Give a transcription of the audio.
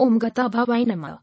ओम गताभावाय नमः